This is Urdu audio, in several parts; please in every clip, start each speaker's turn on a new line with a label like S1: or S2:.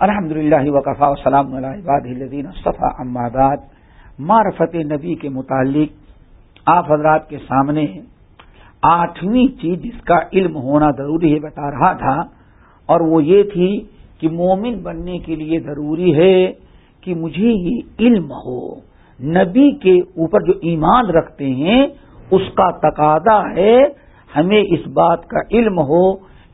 S1: الحمد للہ وقفا وسلام الدین صفا اماد معرفت نبی کے متعلق آپ حضرات کے سامنے آٹھویں چیز جس کا علم ہونا ضروری ہے بتا رہا تھا، اور وہ یہ تھی کہ مومن بننے کے لیے ضروری ہے کہ مجھے یہ علم ہو۔ نبی کے اوپر جو ایمان رکھتے ہیں، اس کا تقاضا ہے ہمیں اس بات کا علم ہو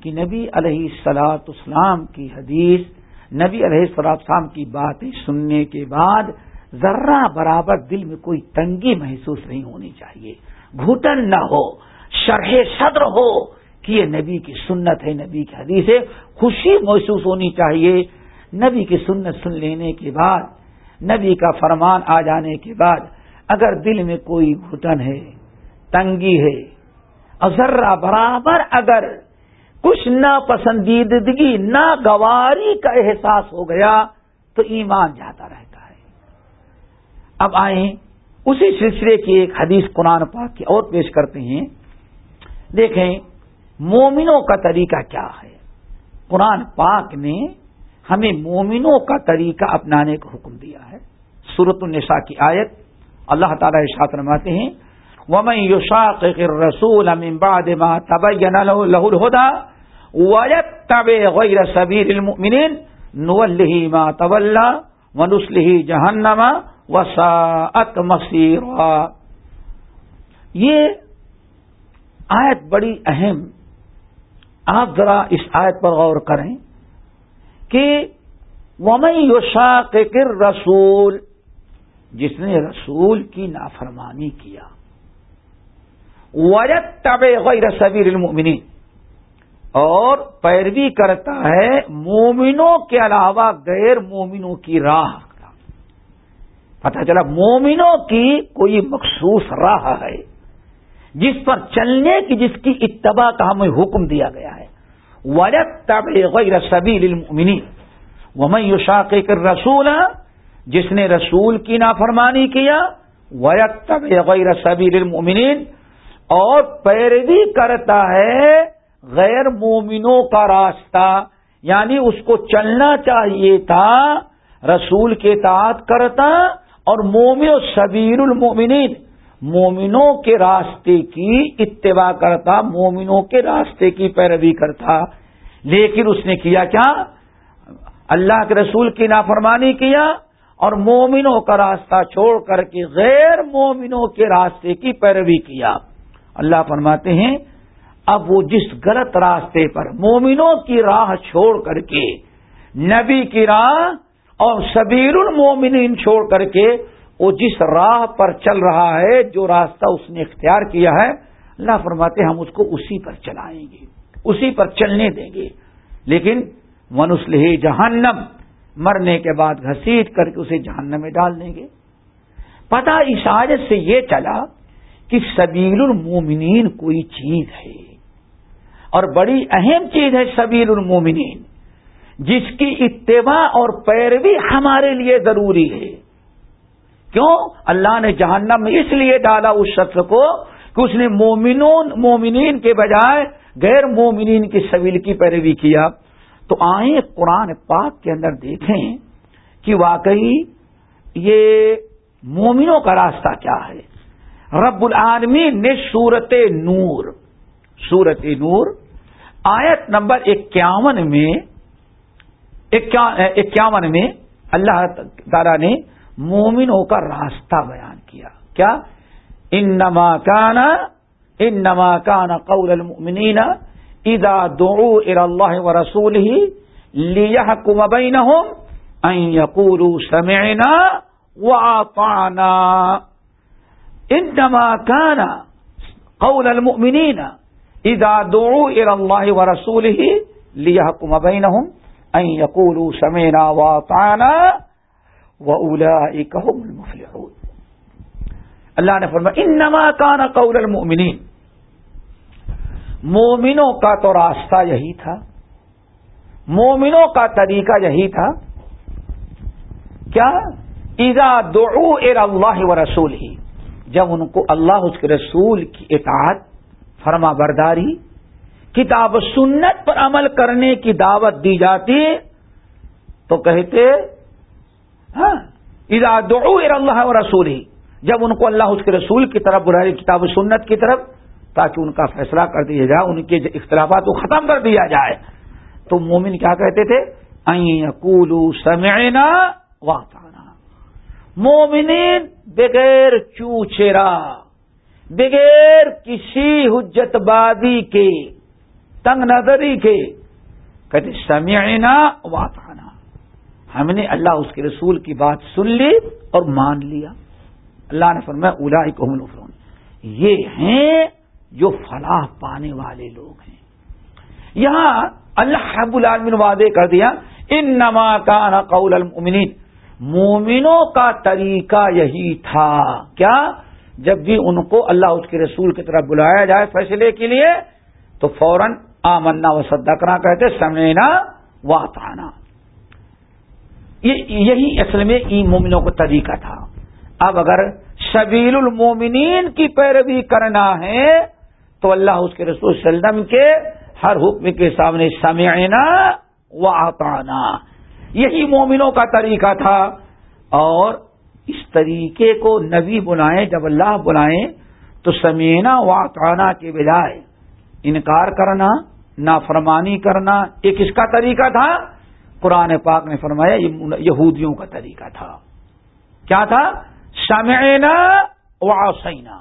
S1: کہ نبی علیہ السلاط اسلام کی حدیث نبی علیہ السلام کی باتیں سننے کے بعد ذرہ برابر دل میں کوئی تنگی محسوس نہیں ہونی چاہیے۔ گھٹن نہ ہو، شرح صدر ہو، کہ یہ نبی کی سنت ہے، نبی کی حدیث ہے، خوشی محسوس ہونی چاہیے۔ نبی کی سنت سن لینے کے بعد، نبی کا فرمان آ جانے کے بعد اگر دل میں کوئی گھٹن ہے، تنگی ہے، اور ذرہ برابر اگر کچھ نہ پسندیدگی نہ گواری کا احساس ہو گیا تو ایمان جاتا رہتا ہے۔ اب آئیں، اسی سلسلے کی ایک حدیث قرآن پاک کی اور پیش کرتے ہیں۔ دیکھیں، مومنوں کا طریقہ کیا ہے؟ قرآن پاک نے ہمیں مومنوں کا طریقہ اپنانے کا حکم دیا ہے۔ سورت النساء کی آیت اللہ تعالی اشاط رماتے ہیں، ومن يشاقق الرسول من بعد ما تبين له الهدى ويتبع غير سبيل المؤمنين نوله ما تولى ونسله جهنم وساءت مصيرا. یہ آیت بڑی اہم آپ ذرا اس آیت پر غور کریں کہ ومن یشاقق الرسول جس نے رسول کی نافرمانی کیا. وجت طب غیر سبیر المؤمنین اور پیروی کرتا ہے مومنوں کے علاوہ غیر مومنوں کی راہ. کا پتہ چلا مومنوں کی کوئی مخصوص راہ ہے جس پر چلنے کی جس کی اتباع کا ہمیں حکم دیا گیا ہے. وجت طب غیر سبیر المؤمنین وہ میں یوشاق کر رسول جس نے رسول کی نافرمانی کیا ویت طب غیر سبیر المؤمنین اور پیروی کرتا ہے غیر مومنوں کا راستہ یعنی اس کو چلنا چاہیے تھا، رسول کے تعت کرتا اور مومن و سبیر المومنین، مومنوں کے راستے کی اتباع کرتا، مومنوں کے راستے کی پیروی کرتا۔ لیکن اس نے کیا کیا؟ اللہ کے رسول کی نافرمانی کیا اور مومنوں کا راستہ چھوڑ کر کے غیر مومنوں کے راستے کی پیروی کیا۔ اللہ فرماتے ہیں اب وہ جس غلط راستے پر مومنوں کی راہ چھوڑ کر کے، نبی کی راہ اور سبیر المومنین چھوڑ کر کے، وہ جس راہ پر چل رہا ہے، جو راستہ اس نے اختیار کیا ہے، اللہ فرماتے ہم اس کو اسی پر چلائیں گے، اسی پر چلنے دیں گے۔ لیکن منسلح جہنم، مرنے کے بعد گھسیٹ کر کے اسے جہنم میں ڈال دیں گے۔ پتا عشاجت سے یہ چلا کہ سبیل المومنین کوئی چیز ہے۔ اور بڑی اہم چیز ہے سبیل المومنین، جس کی اتباع اور پیروی ہمارے لیے ضروری ہے۔ کیوں؟ اللہ نے جہنم میں اس لیے ڈالا اس شخص کو کہ اس نے مومنون، مومنین کے بجائے غیر مومنین کی سبیل کی پیروی کیا۔ تو آئیں قرآن پاک کے اندر دیکھیں کہ واقعی یہ مومنوں کا راستہ کیا ہے۔ رب العالمین نے سورت نور سورت نور آیت نمبر اکیاون میں اکیاون میں اللہ تعالی نے مومنوں کا راستہ بیان کیا۔ کیا؟ ان نما کانا ان نما کانا قول المؤمنین ادا دعو ار اللہ و رسول ہی لیا کم بین یقولوا سمعنا واطعنا انما كان قول المؤمنين اذا دعوا الى الله ورسوله ليحكم بينهم ان يقولوا سمعنا واطعنا واولئك هم المفلحون۔ اللہ نے فرمایا انما كان قول المؤمنين۔ مومنوں کا تو راستہ یہی تھا۔ مومنوں کا طریقہ یہی تھا۔ کیا؟ اذا دعوا الى الله ورسوله۔ جب ان کو اللہ اس کے رسول کی اطاعت فرما برداری، کتاب و سنت پر عمل کرنے کی دعوت دی جاتی، تو کہتے ہاں دعو اللہ و رسول ہی جب ان کو اللہ اس کے رسول کی طرف برائے کتاب و سنت کی طرف، تاکہ ان کا فیصلہ کر دیا جائے، ان کے اختلافات کو ختم کر دیا جائے۔ تو مومن کیا کہتے تھے؟ کولو سمعنا واطانا مومنین بغیر چوچرا بغیر کسی حجت بادی کے، تنگ نظری کے، کہتے سمعنا واطانا ہم نے اللہ اس کے رسول کی بات سن لی اور مان لیا۔ اللہ نے فرمایا اولا کو فرون یہ ہیں جو فلاح پانے والے لوگ ہیں۔ یہاں اللہ حب العالمین وعدے کر دیا ان نما کا قول المؤمنین۔ مومنوں کا طریقہ یہی تھا۔ کیا؟ جب بھی ان کو اللہ اس کے رسول کی طرف بلایا جائے فیصلے کے لیے، تو فوراً آمنا و صدقنا کہتے، سمینا واطانا یہی اصل میں ان مومنوں کا طریقہ تھا۔ اب اگر شبیل المومنین کی پیروی کرنا ہے، تو اللہ اس کے رسول وسلم کے ہر حکم کے سامنے سمعنا و آتانا یہی مومنوں کا طریقہ تھا۔ اور اس طریقے کو نبی بلائیں جب اللہ بلائیں تو سمینا و کے بجائے انکار کرنا، نافرمانی کرنا ایک اس کا طریقہ تھا؟ قرآن پاک نے فرمایا یہ یہودیوں کا طریقہ تھا۔ کیا تھا؟ سمعنا و آسینا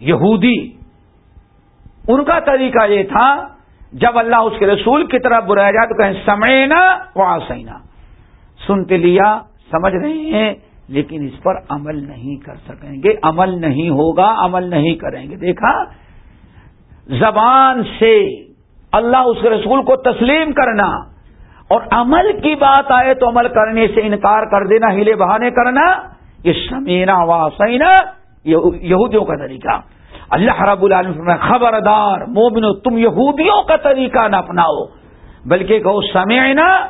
S1: یہودی، ان کا طریقہ یہ تھا، جب اللہ اس کے رسول کی طرف برایا جائے تو کہیں سمعنا و آسینا سنتے لیا، سمجھ رہے ہیں لیکن اس پر عمل نہیں کر سکیں گے۔ عمل نہیں ہوگا، عمل نہیں کریں گے۔ دیکھا، زبان سے اللہ اس رسول کو تسلیم کرنا اور عمل کی بات آئے تو عمل کرنے سے انکار کر دینا ہلے بہانے کرنا، یہ سمینا واسینا یہودیوں کا طریقہ۔ اللہ رب العالم خبردار، مومنو، تم یہودیوں کا طریقہ نہ اپناؤ، بلکہ کہو، سمینا،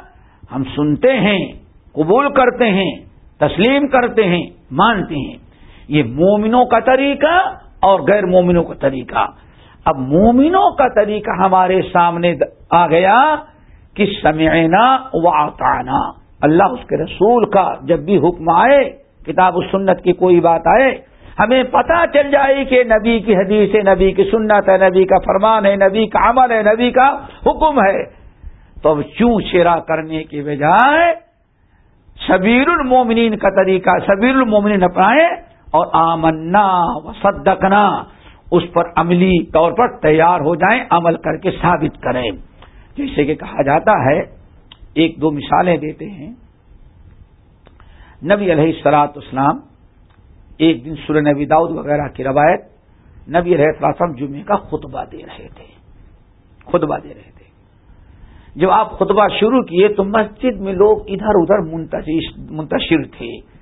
S1: ہم سنتے ہیں، قبول کرتے ہیں۔ تسلیم کرتے ہیں، مانتے ہیں۔ یہ مومنوں کا طریقہ اور غیر مومنوں کا طریقہ۔ اب مومنوں کا طریقہ ہمارے سامنے آ گیا کہ سمعنا و آتانا اللہ اس کے رسول کا جب بھی حکم آئے، کتاب و سنت کی کوئی بات آئے، ہمیں پتا چل جائے کہ نبی کی حدیث ہے، نبی کی سنت ہے، نبی کا فرمان ہے، نبی کا عمل ہے، نبی کا حکم ہے۔ تو اب چوں شیرا کرنے کی بجائے شبیر المومنین کا طریقہ شبیر المومنین اپنائیں اور آمنا و صدقنا، اس پر عملی طور پر تیار ہو جائیں، عمل کر کے ثابت کریں۔ جیسے کہ کہا جاتا ہے، ایک دو مثالیں دیتے ہیں۔ نبی علیہ السلاط اسلام ایک دن سر نبی داؤد وغیرہ کی روایت نبی علیہ السلام جمعے کا خطبہ دے رہے تھے۔ خطبہ دے رہے تھے۔ جب آپ خطبہ شروع کیے تو مسجد میں لوگ ادھر ادھر منتشر تھے۔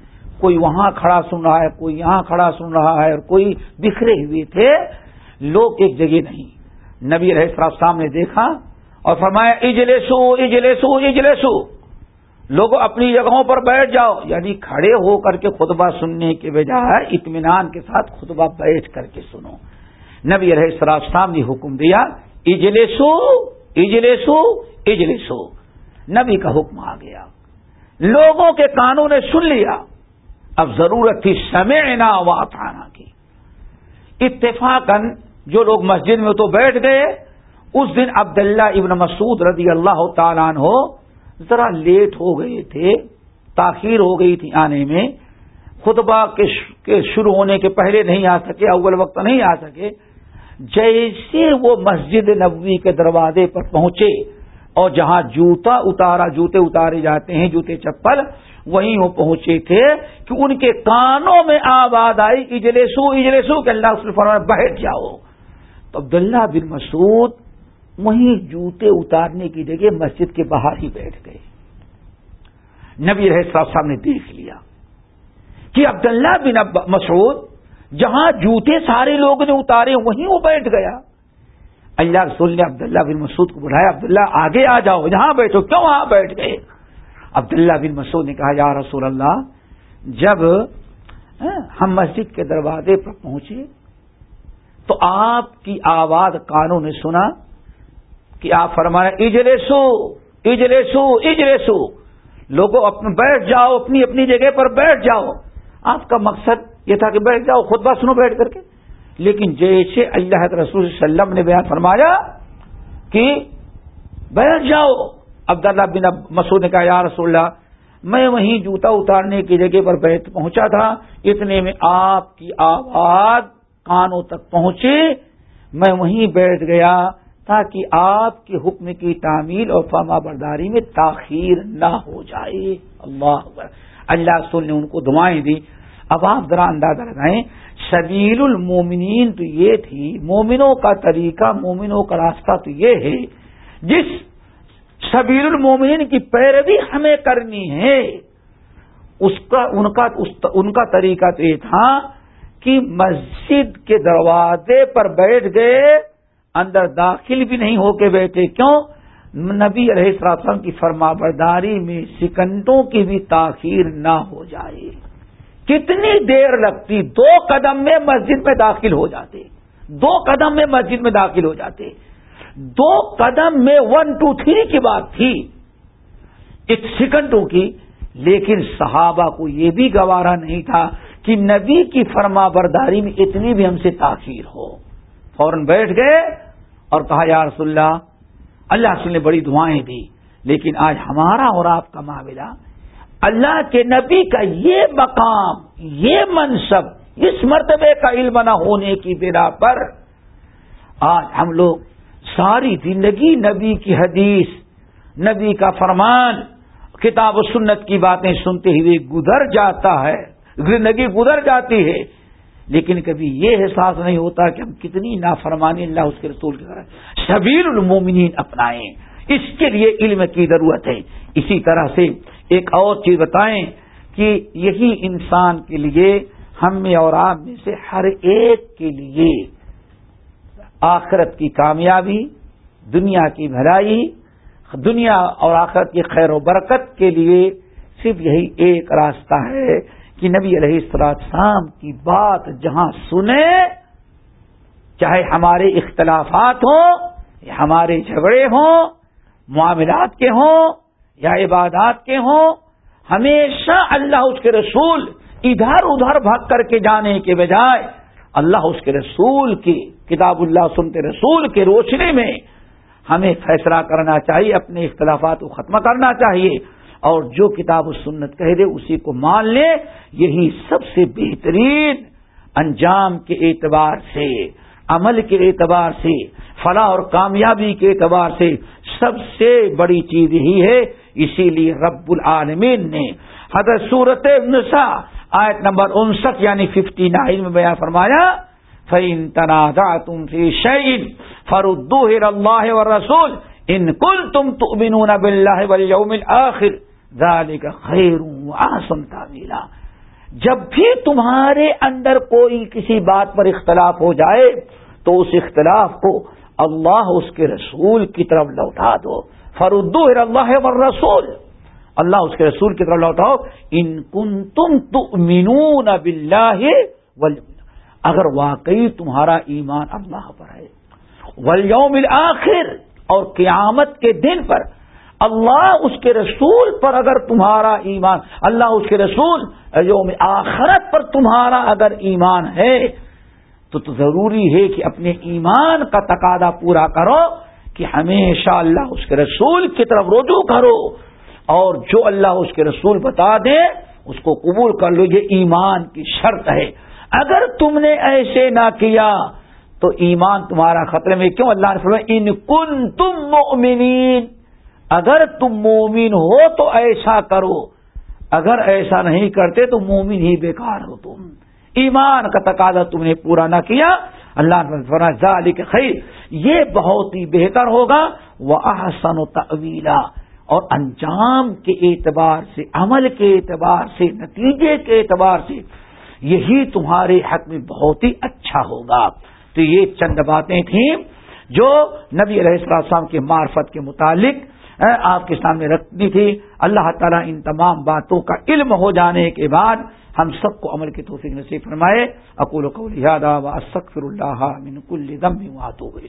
S1: کوئی وہاں کھڑا سن رہا ہے، کوئی یہاں کھڑا سن رہا ہے اور کوئی بکھرے ہوئے تھے۔ لوگ ایک جگہ نہیں۔ نبی علیہ السلام نے دیکھا اور فرمایا، اجلسو اجلسو اجلسو۔ لوگ اپنی جگہوں پر بیٹھ جاؤ۔ یعنی کھڑے ہو کر کے خطبہ سننے کے بجائے اطمینان کے ساتھ خطبہ بیٹھ کر کے سنو۔ نبی علیہ السلام نے حکم دیا، اجلسو۔ اجلسو اجلسو۔ نبی کا حکم آ گیا۔ لوگوں کے کانوں نے سن لیا۔ اب ضرورت تھی سمے نا آنا کی۔ اتفاق جو لوگ مسجد میں تو بیٹھ گئے، اس دن عبداللہ ابن مسعود رضی اللہ تعالیٰ عنہ ذرا لیٹ ہو گئے تھے، تاخیر ہو گئی تھی آنے میں۔ خطبہ کے شروع ہونے کے پہلے نہیں آ سکے، اول وقت نہیں آ سکے۔ جیسے وہ مسجد نبوی کے دروازے پر پہنچے اور جہاں جوتا اتارا، جوتے اتارے جاتے ہیں، جوتے چپل، وہیں وہ پہنچے تھے کہ ان کے کانوں میں آباد آئی اجلسو اجلسو، کہ اللہ فرما بیٹھ جاؤ۔ تو عبداللہ بن مسعود وہیں جوتے اتارنے کی جگہ مسجد کے باہر ہی بیٹھ گئے۔ نبی رہ صاحب نے دیکھ لیا کہ عبداللہ بن مسعود جہاں جوتے سارے لوگ نے اتارے، وہیں وہ بیٹھ گیا۔ اللہ رسول نے عبداللہ بن مسعود کو بلایا، عبداللہ آگے آ جاؤ جہاں بیٹھو، کیوں وہاں بیٹھ گئے؟ عبداللہ بن مسعود نے کہا، یا رسول اللہ، جب ہاں، ہم مسجد کے دروازے پر پہنچے تو آپ کی آواز کانوں نے سنا کہ آپ فرمایا اجلے سو اجلے سو لوگوں، اپنے، بیٹھ جاؤ، اپنی اپنی جگہ پر بیٹھ جاؤ۔ آپ کا مقصد یہ تھا کہ بیٹھ جاؤ خود سنو بیٹھ کر کے۔ لیکن جیسے اللہ رسول صلی اللہ علیہ وسلم نے بیان فرمایا کہ بیٹھ جاؤ۔ عبداللہ بن مسعود نے کہا، یا رسول اللہ، میں وہیں جوتا اتارنے کی جگہ پر بیٹھ پہنچا تھا، اتنے میں آپ کی آواز کانوں تک پہنچے۔ میں وہیں بیٹھ گیا تاکہ آپ کے حکم کی تعمیل اور فرما برداری میں تاخیر نہ ہو جائے۔ اللہ اللہ رسول نے ان کو دعائیں دی اب آپ ذرا اندازہ لگائیں، شبیل المومنین تو یہ تھی، مومنوں کا طریقہ، مومنوں کا راستہ تو یہ ہے، جس شبیر المومنین کی پیروی ہمیں کرنی ہے۔ اس کا، ان کا ان کا طریقہ تو یہ تھا کہ مسجد کے دروازے پر بیٹھ گئے، اندر داخل بھی نہیں ہو کے بیٹھے۔ کیوں؟ نبی علیہ السلام کی فرما برداری میں سکنڈوں کی بھی تاخیر نہ ہو جائے۔ کتنی دیر لگتی؟ دو قدم میں مسجد میں داخل ہو جاتے۔ دو قدم میں مسجد میں داخل ہو جاتے۔ دو قدم میں ون ٹو تھری کی بات تھی۔ ایک سیکنڈوں کی، لیکن صحابہ کو یہ بھی گوارا نہیں تھا کہ نبی کی فرما برداری میں اتنی بھی ہم سے تاخیر ہو۔ فوراً بیٹھ گئے اور کہا، یا رسول اللہ اللہ نے بڑی دعائیں دی، لیکن آج ہمارا اور آپ کا معاملہ اللہ کے نبی کا یہ مقام، یہ منصب، اس مرتبے کا علم نہ ہونے کی بنا پر آج ہم لوگ ساری زندگی نبی کی حدیث، نبی کا فرمان، کتاب و سنت کی باتیں سنتے ہوئے گزر جاتا ہے، زندگی گزر جاتی ہے، لیکن کبھی یہ احساس نہیں ہوتا کہ ہم کتنی نافرمانی اللہ اس کے رسول کی طرح شبیر المومنین اپنائیں۔ اس کے لیے علم کی ضرورت ہے۔ اسی طرح سے ایک اور چیز بتائیں کہ یہی انسان کے لیے ہم میں اور آپ میں سے ہر ایک کے لیے آخرت کی کامیابی، دنیا کی بھلائی، دنیا اور آخرت کی خیر و برکت کے لیے صرف یہی ایک راستہ ہے کہ نبی علیہ السلام کی بات جہاں سنے چاہے ہمارے اختلافات ہوں، یا ہمارے جھگڑے ہوں، معاملات کے ہوں یا عبادات کے ہوں، ہمیشہ اللہ اس کے رسول ادھر ادھر بھاگ کر کے جانے کے بجائے اللہ اس کے رسول کی کتاب اللہ سنتے رسول کے روشنی میں ہمیں فیصلہ کرنا چاہیے، اپنے اختلافات کو ختم کرنا چاہیے۔ اور جو کتاب و سنت کہہ دے، اسی کو مان لے۔ یہی سب سے بہترین انجام کے اعتبار سے، عمل کے اعتبار سے، فلاح اور کامیابی کے اعتبار سے سب سے بڑی چیز یہی ہے اسی لیے رب العالمین نے حضرت صورت نسا آیت نمبر انسٹھ یعنی ففٹی نائن میں بیان فرمایا فعین تنازع تم فی شعین فرودو اللہ و رسول ان کل تم تو بنون بلّہ آخر کا خیر آسم تعمیلا جب بھی تمہارے اندر کوئی کسی بات پر اختلاف ہو جائے، تو اس اختلاف کو اللہ اس کے رسول کی طرف لوٹا دو۔ فرودو اللہ و رسول اللہ اس کے رسول کی طرف لوٹاؤ۔ ان کن تم تو مینون اگر واقعی تمہارا ایمان اللہ پر ہے۔ ولیوم آخر اور قیامت کے دن پر۔ اللہ اس کے رسول پر اگر تمہارا ایمان، اللہ اس کے رسول یوم آخرت پر تمہارا اگر ایمان ہے، تو تو ضروری ہے کہ اپنے ایمان کا تقاضا پورا کرو۔ کہ ہمیشہ اللہ اس کے رسول کی طرف رجوع کرو اور جو اللہ اس کے رسول بتا دے اس کو قبول کر لو، یہ ایمان کی شرط ہے۔ اگر تم نے ایسے نہ کیا، تو ایمان تمہارا خطرے میں کیوں؟ اللہ نے فرمایا، ان کن تم مومنین اگر تم مومن ہو تو ایسا کرو، اگر ایسا نہیں کرتے تو مومن ہی بیکار ہو تم۔ ایمان کا تقاضا تم نے پورا نہ کیا اللہ نے ذالک خیر، یہ بہت ہی بہتر ہوگا وہ احسن و طویلا اور انجام کے اعتبار سے، عمل کے اعتبار سے، نتیجے کے اعتبار سے، یہی تمہارے حق میں بہت ہی اچھا ہوگا۔ تو یہ چند باتیں تھیں جو نبی علیہ السلام کے معرفت کے متعلق آپ کے سامنے رکھنی تھی۔ اللہ تعالیٰ ان تمام باتوں کا علم ہو جانے کے بعد ہم سب کو عمل کی توفیق نصیب فرمائے۔ اکول و قول و اللہ من کل دم